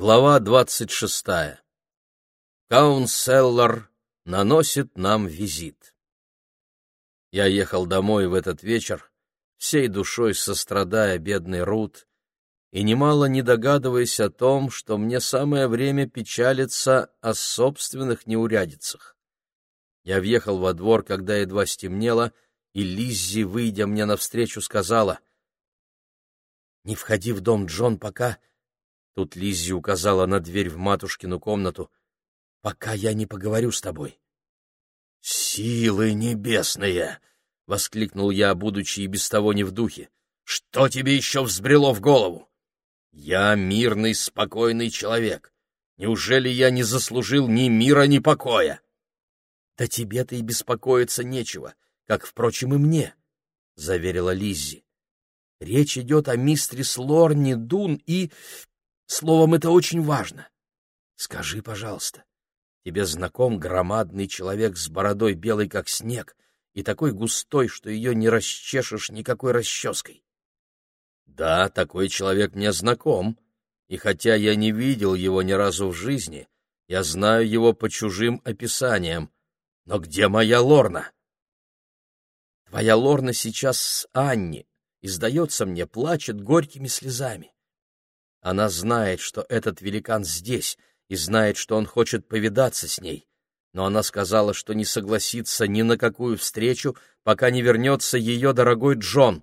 Глава двадцать шестая. Каунселлар наносит нам визит. Я ехал домой в этот вечер, всей душой сострадая бедный Рут, и немало не догадываясь о том, что мне самое время печалиться о собственных неурядицах. Я въехал во двор, когда едва стемнело, и Лиззи, выйдя мне навстречу, сказала, «Не входи в дом, Джон, пока...» Тут Лиззи указала на дверь в матушкину комнату, «пока я не поговорю с тобой». «Силы небесные!» — воскликнул я, будучи и без того не в духе. «Что тебе еще взбрело в голову? Я мирный, спокойный человек. Неужели я не заслужил ни мира, ни покоя?» «Да тебе-то и беспокоиться нечего, как, впрочем, и мне», — заверила Лиззи. «Речь идет о мистрис Лорни Дун и... Словом, это очень важно. Скажи, пожалуйста, тебе знаком громадный человек с бородой белой, как снег, и такой густой, что ее не расчешешь никакой расческой?» «Да, такой человек мне знаком, и хотя я не видел его ни разу в жизни, я знаю его по чужим описаниям, но где моя Лорна? Твоя Лорна сейчас с Анни, и, сдается мне, плачет горькими слезами. Она знает, что этот великан здесь, и знает, что он хочет повидаться с ней, но она сказала, что не согласится ни на какую встречу, пока не вернется ее дорогой Джон.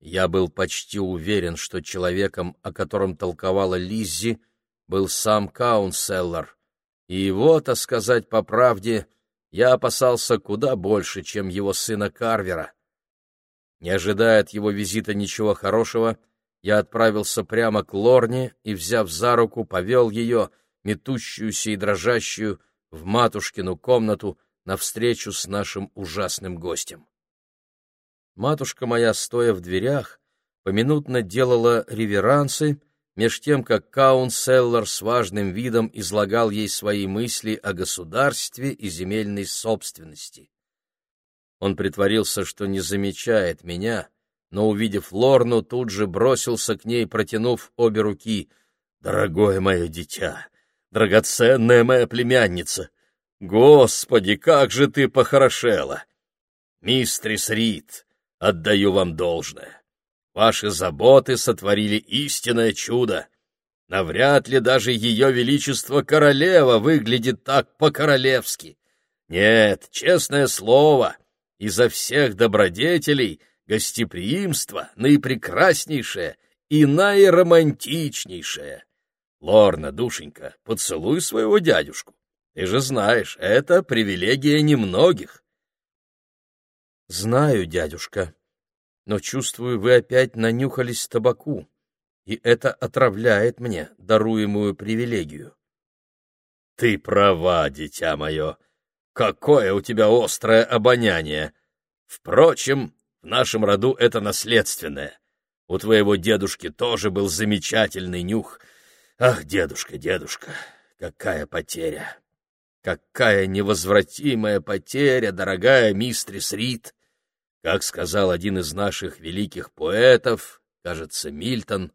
Я был почти уверен, что человеком, о котором толковала Лиззи, был сам Каунселлер, и его-то, сказать по правде, я опасался куда больше, чем его сына Карвера. Не ожидая от его визита ничего хорошего, я отправился прямо к Лорне и, взяв за руку, повел ее, метущуюся и дрожащую, в матушкину комнату навстречу с нашим ужасным гостем. Матушка моя, стоя в дверях, поминутно делала реверансы, меж тем как Каунселлер с важным видом излагал ей свои мысли о государстве и земельной собственности. Он притворился, что не замечает меня, но, увидев Лорну, тут же бросился к ней, протянув обе руки. «Дорогое мое дитя! Драгоценная моя племянница! Господи, как же ты похорошела! Мистрис Рид, отдаю вам должное! Ваши заботы сотворили истинное чудо. Навряд ли даже ее величество королева выглядит так по-королевски. Нет, честное слово, изо всех добродетелей гостеприимство наипрекраснейшее и наиромантичнейшее. Лорна, душенька, поцелуй своего дядюшку. Ты же знаешь, это привилегия немногих. — Знаю, дядюшка, но чувствую, вы опять нанюхались табаку, и это отравляет мне даруемую привилегию. — Ты права, дитя мое. Какое у тебя острое обоняние! Впрочем, в нашем роду это наследственное. У твоего дедушки тоже был замечательный нюх. Ах, дедушка, дедушка, какая потеря! Какая невозвратимая потеря, дорогая мистрис Рид! Как сказал один из наших великих поэтов, кажется, Мильтон,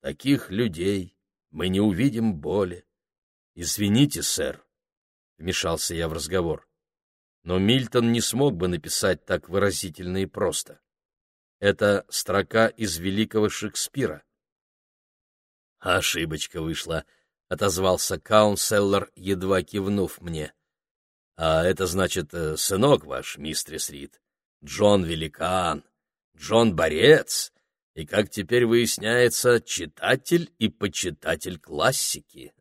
таких людей мы не увидим боли. Извините, сэр, вмешался я в разговор, но Мильтон не смог бы написать так выразительно и просто. Это строка из великого Шекспира. Ошибочка вышла, отозвался Каунселлер, едва кивнув мне. А это значит, э, сынок ваш, мистрис Рид. Джон Великан, Джон Борец и, как теперь выясняется, читатель и почитатель классики.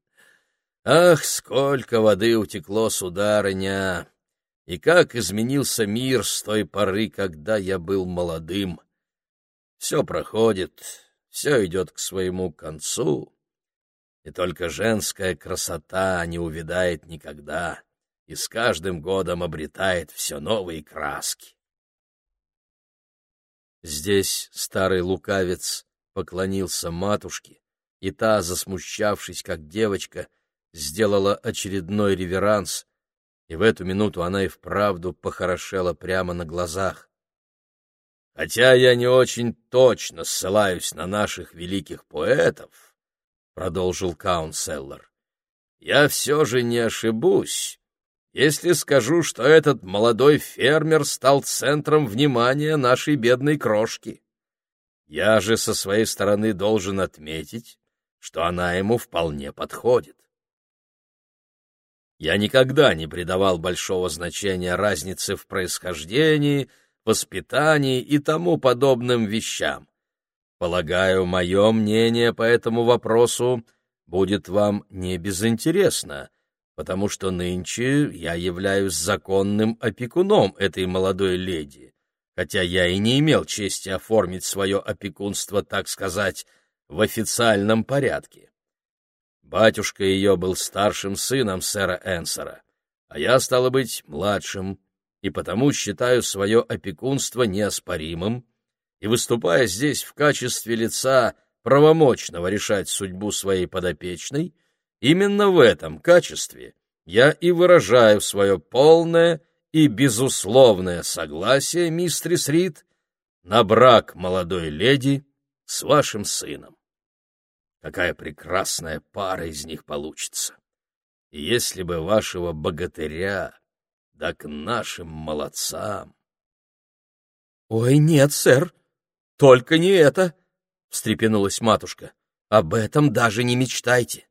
Ах, сколько воды утекло, сударыня! И как изменился мир с той поры, когда я был молодым! Все проходит, все идет к своему концу, и только женская красота не увядает никогда и с каждым годом обретает все новые краски. Здесь старый лукавец поклонился матушке, и та, засмущавшись, как девочка, сделала очередной реверанс, и в эту минуту она и вправду похорошела прямо на глазах. хотя я не очень точно ссылаюсь на наших великих поэтов, — продолжил Каунселлер, — я все же не ошибусь, если скажу, что этот молодой фермер стал центром внимания нашей бедной крошки. Я же со своей стороны должен отметить, что она ему вполне подходит. Я никогда не придавал большого значения разнице в происхождении, воспитании и тому подобным вещам. Полагаю, мое мнение по этому вопросу будет вам не безинтересно, потому что нынче я являюсь законным опекуном этой молодой леди, хотя я и не имел чести оформить свое опекунство, так сказать, в официальном порядке. Батюшка ее был старшим сыном сэра Энсера, а я, стало быть, младшим, и потому считаю свое опекунство неоспоримым, и, выступая здесь в качестве лица, правомочного решать судьбу своей подопечной, именно в этом качестве я и выражаю свое полное и безусловное согласие, мистрис Рид, на брак молодой леди с вашим сыном. Какая прекрасная пара из них получится! И если бы вашего богатыря, да к нашим молодцам! — Ой, нет, сэр, только не это! — встрепенулась матушка. — Об этом даже не мечтайте.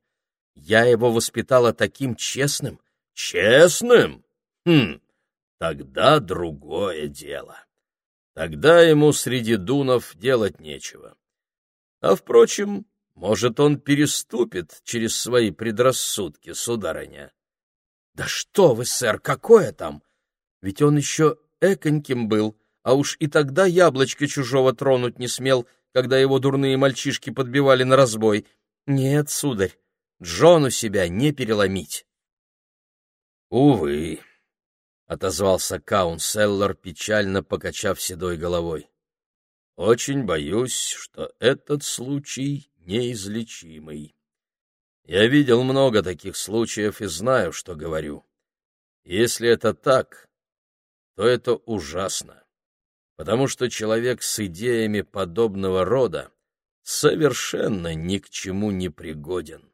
Я его воспитала таким честным. — Честным? Хм, тогда другое дело. Тогда ему среди дунов делать нечего. А, впрочем, может, он переступит через свои предрассудки, сударыня? — Да что вы, сэр, какое там? Ведь он еще эконьким был, а уж и тогда яблочко чужого тронуть не смел, когда его дурные мальчишки подбивали на разбой. Нет, сударь, Джону себя не переломить. — Увы, — отозвался Каунселлер, печально покачав седой головой. — Очень боюсь, что этот случай неизлечимый. Я видел много таких случаев и знаю, что говорю. Если это так, то это ужасно, потому что человек с идеями подобного рода совершенно ни к чему не пригоден.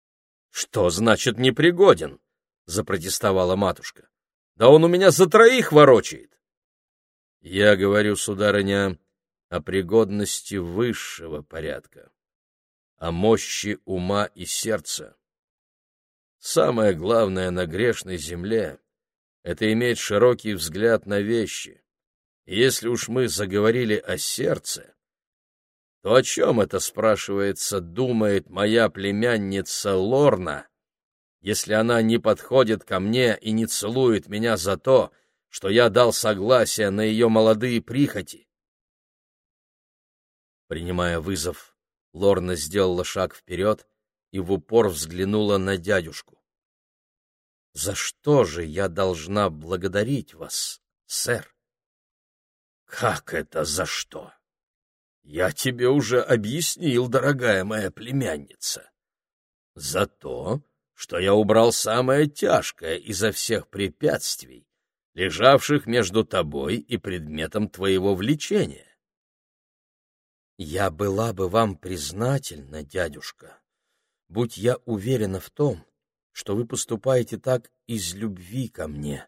— Что значит непригоден? — запротестовала матушка. — Да он у меня за троих ворочает. — Я говорю, сударыня, о пригодности высшего порядка о мощи ума и сердца. Самое главное на грешной земле — это иметь широкий взгляд на вещи. И если уж мы заговорили о сердце, то о чем это, спрашивается, думает моя племянница Лорна, если она не подходит ко мне и не целует меня за то, что я дал согласие на ее молодые прихоти? Принимая вызов, Лорна сделала шаг вперед и в упор взглянула на дядюшку. — За что же я должна благодарить вас, сэр? — Как это за что? Я тебе уже объяснил, дорогая моя племянница. За то, что я убрал самое тяжкое изо всех препятствий, лежавших между тобой и предметом твоего влечения. Я была бы вам признательна, дядюшка, будь я уверена в том, что вы поступаете так из любви ко мне,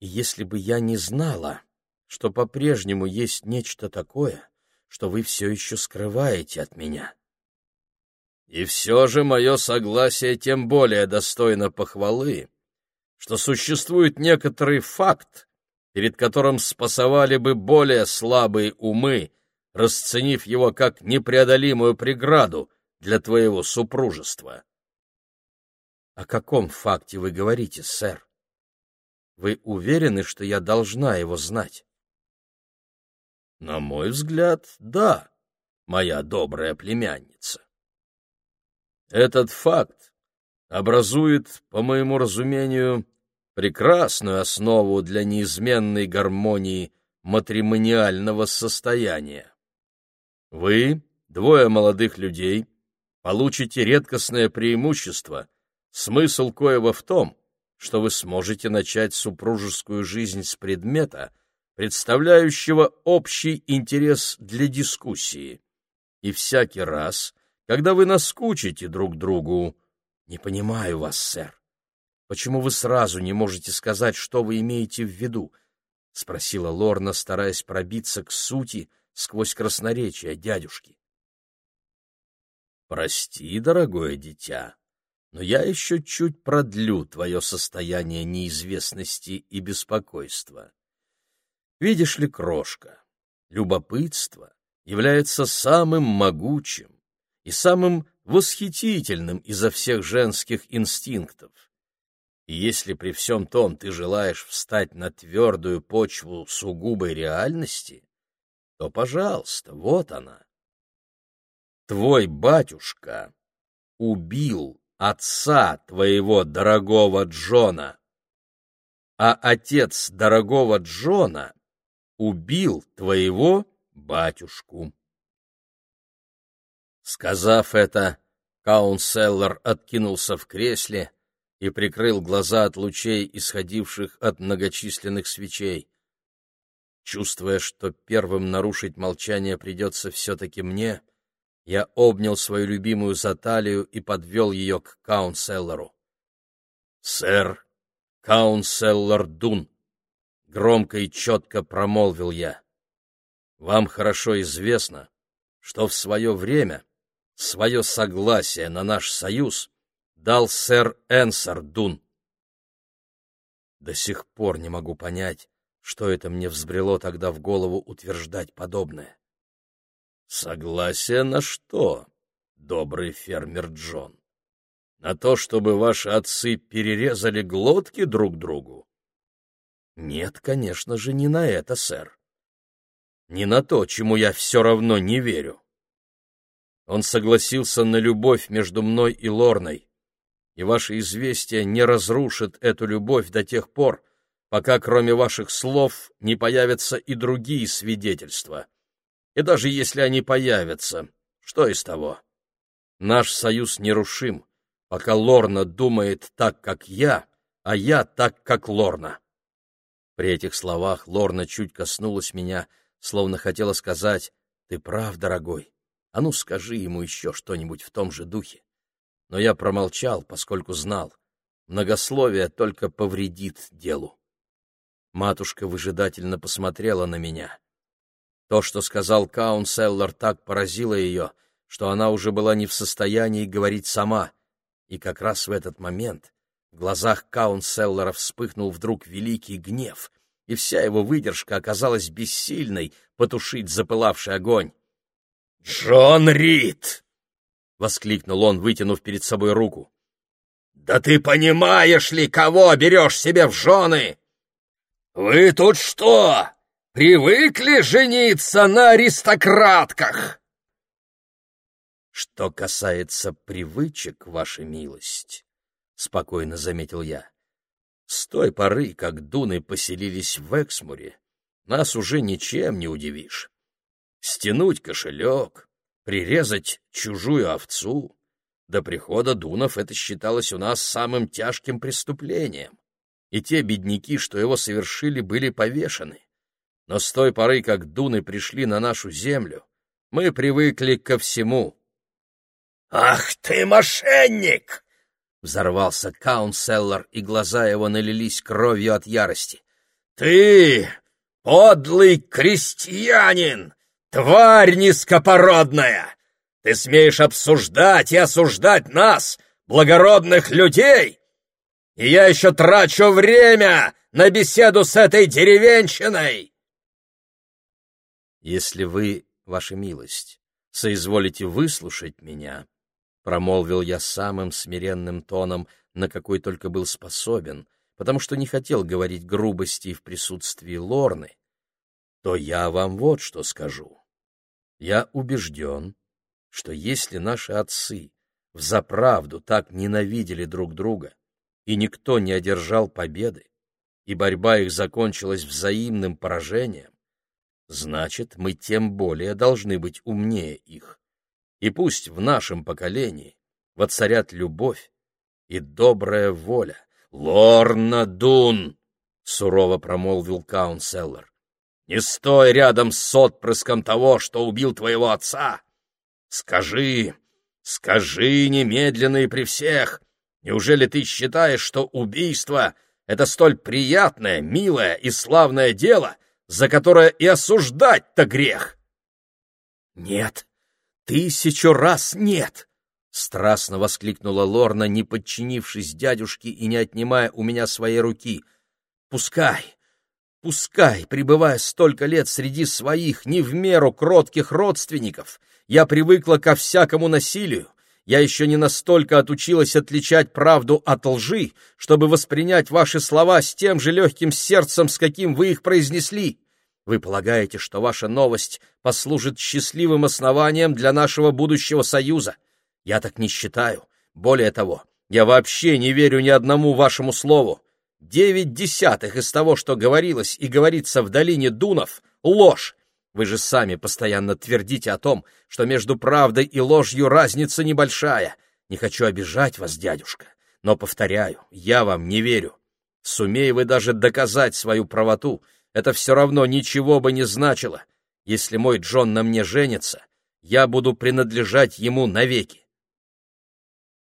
и если бы я не знала, что по-прежнему есть нечто такое, что вы все еще скрываете от меня. И все же мое согласие тем более достойно похвалы, что существует некоторый факт, перед которым спасовали бы более слабые умы, расценив его как непреодолимую преграду для твоего супружества. — О каком факте вы говорите, сэр? Вы уверены, что я должна его знать? — На мой взгляд, да, моя добрая племянница. Этот факт образует, по моему разумению, прекрасную основу для неизменной гармонии матримониального состояния. Вы, двое молодых людей, получите редкостное преимущество, смысл коего в том, что вы сможете начать супружескую жизнь с предмета, представляющего общий интерес для дискуссии. И всякий раз, когда вы наскучите друг другу, не понимаю вас, сэр. Почему вы сразу не можете сказать, что вы имеете в виду? — спросила Лорна, стараясь пробиться к сути сквозь красноречие дядюшки. — Прости, дорогое дитя, но я еще чуть продлю твое состояние неизвестности и беспокойства. Видишь ли, крошка, любопытство является самым могучим и самым восхитительным изо всех женских инстинктов. И если при всем том ты желаешь встать на твердую почву сугубой реальности, то, пожалуйста, вот она. Твой батюшка убил отца твоего дорогого Джона, а отец дорогого Джона убил твоего батюшку. Сказав это, Каунселлер откинулся в кресле и прикрыл глаза от лучей, исходивших от многочисленных свечей. Чувствуя, что первым нарушить молчание придется все-таки мне, я обнял свою любимую за талию и подвел ее к Каунселлеру. «Сэр Каунселлер Дун», — громко и четко промолвил я, — «вам хорошо известно, что в свое время свое согласие на наш союз дал сэр Энсар Дун. До сих пор не могу понять, что это мне взбрело тогда в голову утверждать подобное. Согласие на что, добрый фермер Джон? На то, чтобы ваши отцы перерезали глотки друг другу? Нет, конечно же, не на это, сэр. Не на то, чему я все равно не верю. Он согласился на любовь между мной и Лорной, и ваше известие не разрушит эту любовь до тех пор, пока кроме ваших слов не появятся и другие свидетельства. И даже если они появятся, что из того? Наш союз нерушим, пока Лорна думает так, как я, а я так, как Лорна. При этих словах Лорна чуть коснулась меня, словно хотела сказать «Ты прав, дорогой, а ну скажи ему еще что-нибудь в том же духе». Но я промолчал, поскольку знал, многословие только повредит делу. Матушка выжидательно посмотрела на меня. То, что сказал Каунселлер, так поразило ее, что она уже была не в состоянии говорить сама. И как раз в этот момент в глазах Каунселлера вспыхнул вдруг великий гнев, и вся его выдержка оказалась бессильной потушить запылавший огонь. «Джон Рид!» — воскликнул он, вытянув перед собой руку. «Да ты понимаешь ли, кого берешь себе в жены? Вы тут что, привыкли жениться на аристократках?» «Что касается привычек, ваша милость», — спокойно заметил я, — «с той поры, как дуны поселились в Эксмуре, нас уже ничем не удивишь. Стянуть кошелек, прирезать чужую овцу. До прихода дунов это считалось у нас самым тяжким преступлением, и те бедняки, что его совершили, были повешены. Но с той поры, как дуны пришли на нашу землю, мы привыкли ко всему. «Ах ты, мошенник!» — взорвался Каунселлер, и глаза его налились кровью от ярости. «Ты, подлый крестьянин, Тварь низкопородная! Ты смеешь обсуждать и осуждать нас, благородных людей? И я еще трачу время на беседу с этой деревенщиной!» «Если вы, ваша милость, соизволите выслушать меня», — промолвил я самым смиренным тоном, на какой только был способен, потому что не хотел говорить грубости в присутствии Лорны, то я вам вот что скажу. Я убежден, что если наши отцы взаправду так ненавидели друг друга, и никто не одержал победы, и борьба их закончилась взаимным поражением, значит, мы тем более должны быть умнее их. И пусть в нашем поколении воцарят любовь и добрая воля. «Лорна Дун!» — сурово промолвил Каунселлер. не стой рядом с отпрыском того, что убил твоего отца. Скажи, скажи немедленно и при всех, неужели ты считаешь, что убийство — это столь приятное, милое и славное дело, за которое и осуждать-то грех? Нет, тысячу раз нет! Страстно воскликнула Лорна, не подчинившись дядюшке и не отнимая у меня своей руки. Пускай, пускай, пребывая столько лет среди своих не в меру кротких родственников, я привыкла ко всякому насилию, я еще не настолько отучилась отличать правду от лжи, чтобы воспринять ваши слова с тем же легким сердцем, с каким вы их произнесли. Вы полагаете, что ваша новость послужит счастливым основанием для нашего будущего союза. Я так не считаю. Более того, я вообще не верю ни одному вашему слову. Девять десятых из того, что говорилось и говорится в долине Дунов, — ложь. Вы же сами постоянно твердите о том, что между правдой и ложью разница небольшая. Не хочу обижать вас, дядюшка, но, повторяю, я вам не верю. Сумей вы даже доказать свою правоту, это все равно ничего бы не значило. Если мой Джон на мне женится, я буду принадлежать ему навеки.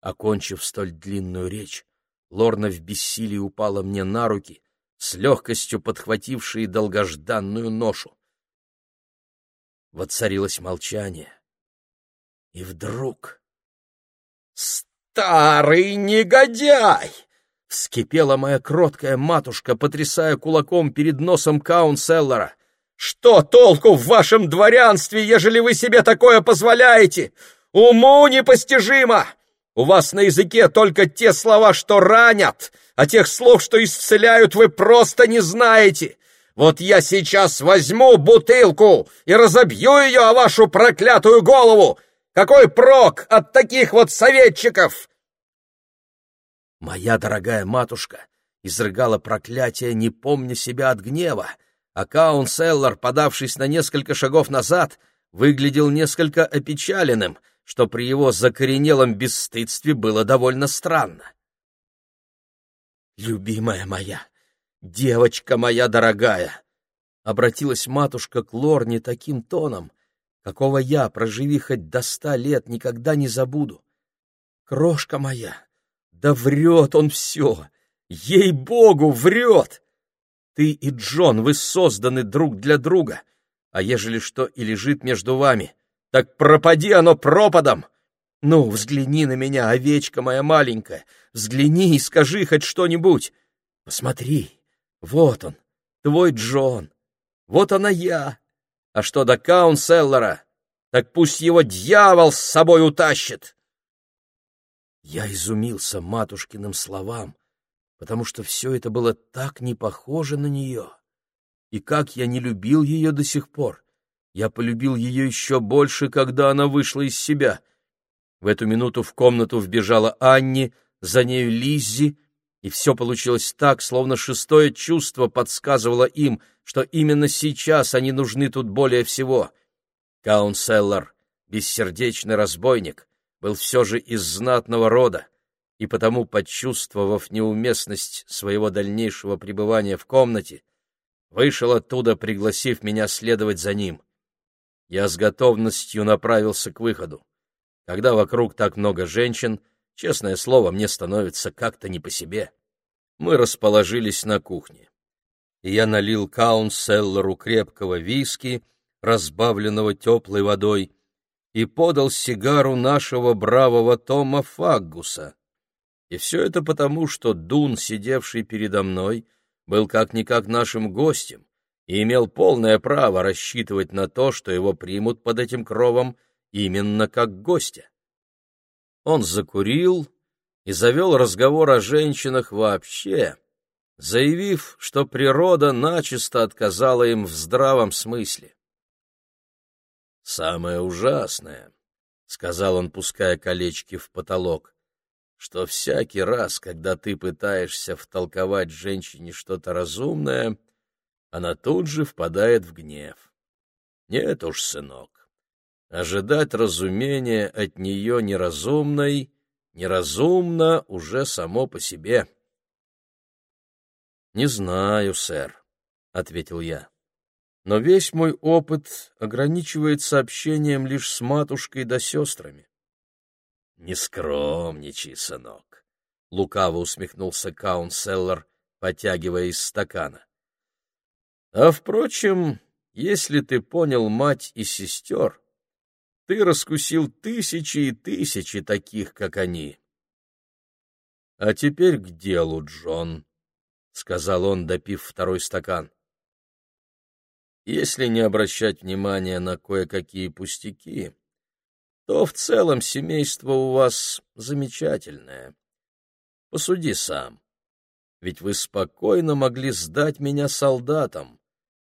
Окончив столь длинную речь, Лорна в бессилии упала мне на руки, с легкостью подхватившие долгожданную ношу. Воцарилось молчание. И вдруг... «Старый негодяй!» — вскипела моя кроткая матушка, потрясая кулаком перед носом Каунселлера. «Что толку в вашем дворянстве, ежели вы себе такое позволяете? Уму непостижимо! У вас на языке только те слова, что ранят, а тех слов, что исцеляют, вы просто не знаете. Вот я сейчас возьму бутылку и разобью ее о вашу проклятую голову. Какой прок от таких вот советчиков? Моя дорогая матушка изрыгала проклятие, не помня себя от гнева, а Каунселлар, подавшись на несколько шагов назад, выглядел несколько опечаленным — что при его закоренелом бесстыдстве было довольно странно. «Любимая моя, девочка моя дорогая!» — обратилась матушка к Лорне таким тоном, какого я, проживи хоть до ста лет, никогда не забуду. «Крошка моя, да врет он все! Ей-богу, врет! Ты и Джон, вы созданы друг для друга, а ежели что и лежит между вами, так пропади оно пропадом! Ну, взгляни на меня, овечка моя маленькая, взгляни и скажи хоть что-нибудь. Посмотри, вот он, твой Джон, вот она я. А что до Каунселлера, так пусть его дьявол с собой утащит. Я изумился матушкиным словам, потому что все это было так не похоже на нее. И как я не любил ее до сих пор. Я полюбил ее еще больше, когда она вышла из себя. В эту минуту в комнату вбежала Анни, за нею Лиззи, и все получилось так, словно шестое чувство подсказывало им, что именно сейчас они нужны тут более всего. Каунселлар, бессердечный разбойник, был все же из знатного рода, и потому, почувствовав неуместность своего дальнейшего пребывания в комнате, вышел оттуда, пригласив меня следовать за ним. Я с готовностью направился к выходу. Когда вокруг так много женщин, честное слово, мне становится как-то не по себе. Мы расположились на кухне. Я налил Каунселлеру крепкого виски, разбавленного теплой водой, и подал сигару нашего бравого Тома Фаггуса. И все это потому, что Дун, сидевший передо мной, был как-никак нашим гостем, и имел полное право рассчитывать на то, что его примут под этим кровом именно как гостя. Он закурил и завел разговор о женщинах вообще, заявив, что природа начисто отказала им в здравом смысле. «Самое ужасное», — сказал он, пуская колечки в потолок, — «что всякий раз, когда ты пытаешься втолковать женщине что-то разумное, — она тут же впадает в гнев. Нет уж, сынок, ожидать разумения от нее неразумной, неразумно уже само по себе. — Не знаю, сэр, — ответил я. но весь мой опыт ограничивается общением лишь с матушкой да сестрами. — Не скромничай, сынок, — лукаво усмехнулся Каунселлер, потягивая из стакана. — А, впрочем, если ты понял мать и сестер, ты раскусил тысячи и тысячи таких, как они. — А теперь к делу, Джон, — сказал он, допив второй стакан. — Если не обращать внимания на кое-какие пустяки, то в целом семейство у вас замечательное. Посуди сам, ведь вы спокойно могли сдать меня солдатам,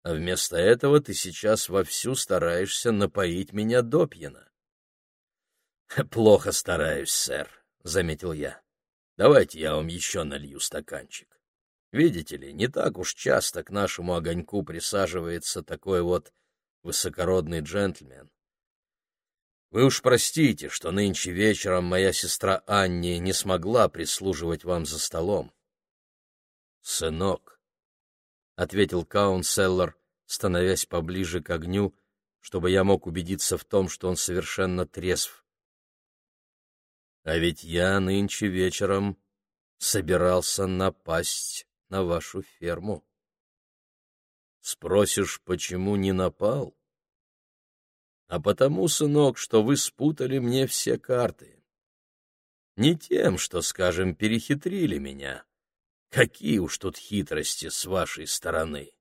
а вместо этого ты сейчас вовсю стараешься напоить меня допьяно. — Плохо стараюсь, сэр, — заметил я. — Давайте я вам еще налью стаканчик. Видите ли, не так уж часто к нашему огоньку присаживается такой вот высокородный джентльмен. Вы уж простите, что нынче вечером моя сестра Анни не смогла прислуживать вам за столом. — Сынок, — ответил Каунселлер, становясь поближе к огню, чтобы я мог убедиться в том, что он совершенно трезв. А ведь я нынче вечером собирался напасть на вашу ферму. Спросишь, почему не напал? А потому, сынок, что вы спутали мне все карты. Не тем, что, скажем, перехитрили меня, Какие уж тут хитрости с вашей стороны.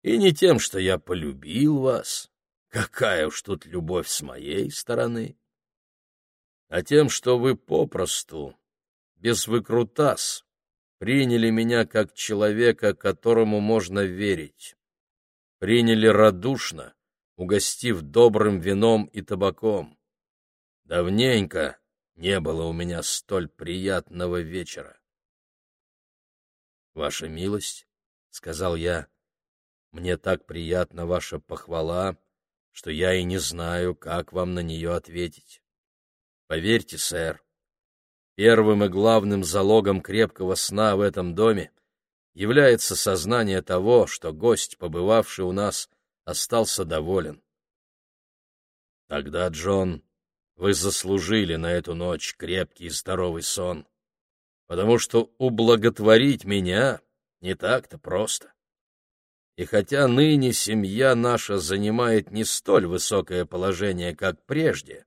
И не тем, что я полюбил вас, какая уж тут любовь с моей стороны, а тем, что вы попросту, без выкрутас, приняли меня как человека, которому можно верить, приняли радушно, угостив добрым вином и табаком. Давненько не было у меня столь приятного вечера. «Ваша милость», — сказал я, — «мне так приятна ваша похвала, что я и не знаю, как вам на нее ответить. Поверьте, сэр, первым и главным залогом крепкого сна в этом доме является сознание того, что гость, побывавший у нас, остался доволен. Тогда, Джон, вы заслужили на эту ночь крепкий и здоровый сон потому что ублаготворить меня не так-то просто. И хотя ныне семья наша занимает не столь высокое положение, как прежде,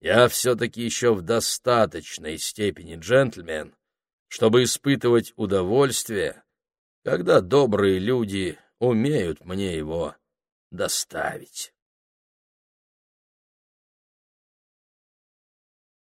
я все-таки еще в достаточной степени джентльмен, чтобы испытывать удовольствие, когда добрые люди умеют мне его доставить.